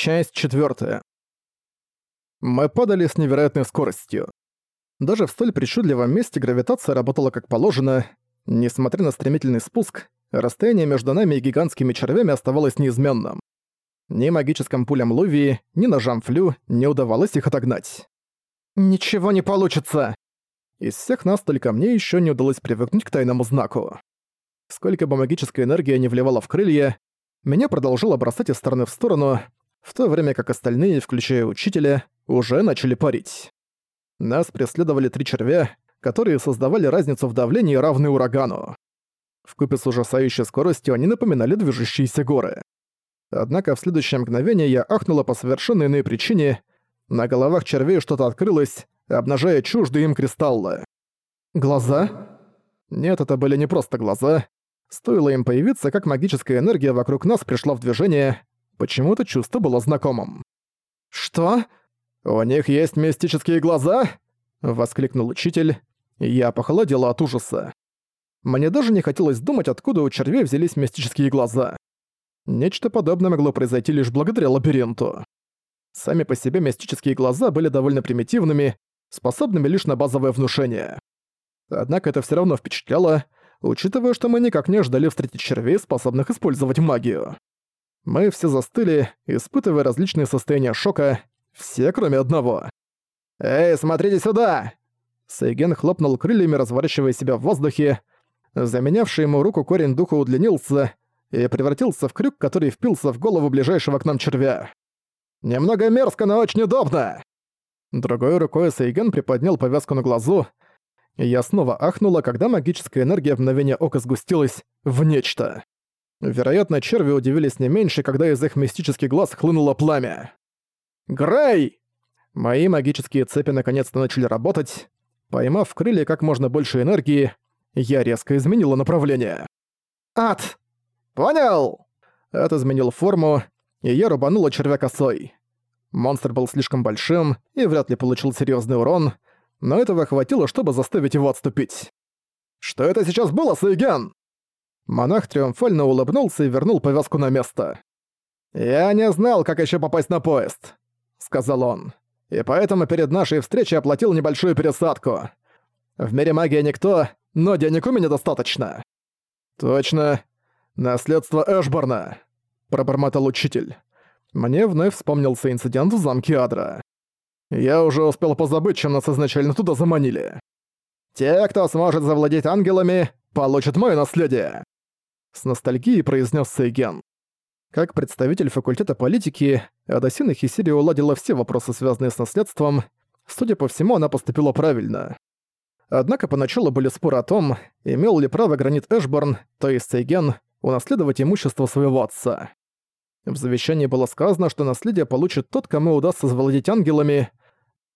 Часть четвертая. Мы падали с невероятной скоростью. Даже в столь причудливом месте гравитация работала как положено. Несмотря на стремительный спуск, расстояние между нами и гигантскими червями оставалось неизменным. Ни магическим пулям Лувии, ни ножам Флю не удавалось их отогнать. «Ничего не получится!» Из всех нас только мне еще не удалось привыкнуть к тайному знаку. Сколько бы магической энергии не вливала в крылья, меня продолжило бросать из стороны в сторону, в то время как остальные, включая учителя, уже начали парить. Нас преследовали три червя, которые создавали разницу в давлении, равную урагану. Вкупе с ужасающей скоростью они напоминали движущиеся горы. Однако в следующее мгновение я ахнула по совершенно иной причине. На головах червей что-то открылось, обнажая чуждые им кристаллы. Глаза? Нет, это были не просто глаза. Стоило им появиться, как магическая энергия вокруг нас пришла в движение. Почему-то чувство было знакомым. «Что? У них есть мистические глаза?» — воскликнул учитель. Я похолодела от ужаса. Мне даже не хотелось думать, откуда у червей взялись мистические глаза. Нечто подобное могло произойти лишь благодаря лабиринту. Сами по себе мистические глаза были довольно примитивными, способными лишь на базовое внушение. Однако это все равно впечатляло, учитывая, что мы никак не ждали встретить червей, способных использовать магию. Мы все застыли, испытывая различные состояния шока, все кроме одного. «Эй, смотрите сюда!» Сейген хлопнул крыльями, разворачивая себя в воздухе. Заменявший ему руку корень духа удлинился и превратился в крюк, который впился в голову ближайшего к нам червя. «Немного мерзко, но очень удобно!» Другой рукой Сейген приподнял повязку на глазу, и я снова ахнула, когда магическая энергия в мгновение ока сгустилась в нечто. Вероятно, черви удивились не меньше, когда из их мистических глаз хлынуло пламя. «Грей!» Мои магические цепи наконец-то начали работать. Поймав в крылья как можно больше энергии, я резко изменила направление. «Ад!» «Понял!» Ад изменил форму, и я рубанула червя косой. Монстр был слишком большим и вряд ли получил серьезный урон, но этого хватило, чтобы заставить его отступить. «Что это сейчас было, Сайген?» Монах триумфально улыбнулся и вернул повязку на место. «Я не знал, как еще попасть на поезд», — сказал он. «И поэтому перед нашей встречей оплатил небольшую пересадку. В мире магии никто, но денег у меня достаточно». «Точно. Наследство Эшборна», — пробормотал учитель. Мне вновь вспомнился инцидент в замке Адра. Я уже успел позабыть, чем нас изначально туда заманили. Те, кто сможет завладеть ангелами, получат мое наследие. С ностальгией произнес Сейген. Как представитель факультета политики, Адасина Хисири уладила все вопросы, связанные с наследством. Судя по всему, она поступила правильно. Однако поначалу были споры о том, имел ли право гранит Эшборн, то есть Сейген, унаследовать имущество своего отца. В завещании было сказано, что наследие получит тот, кому удастся завладеть ангелами,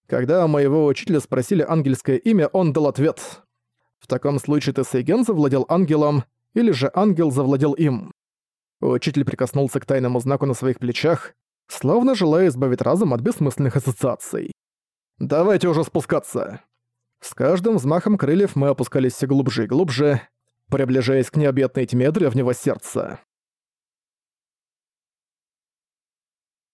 когда моего учителя спросили ангельское имя, он дал ответ. В таком случае ты Сейген завладел ангелом, или же ангел завладел им. Учитель прикоснулся к тайному знаку на своих плечах, словно желая избавить разум от бессмысленных ассоциаций. «Давайте уже спускаться!» С каждым взмахом крыльев мы опускались все глубже и глубже, приближаясь к необъятной тьме древнего сердца.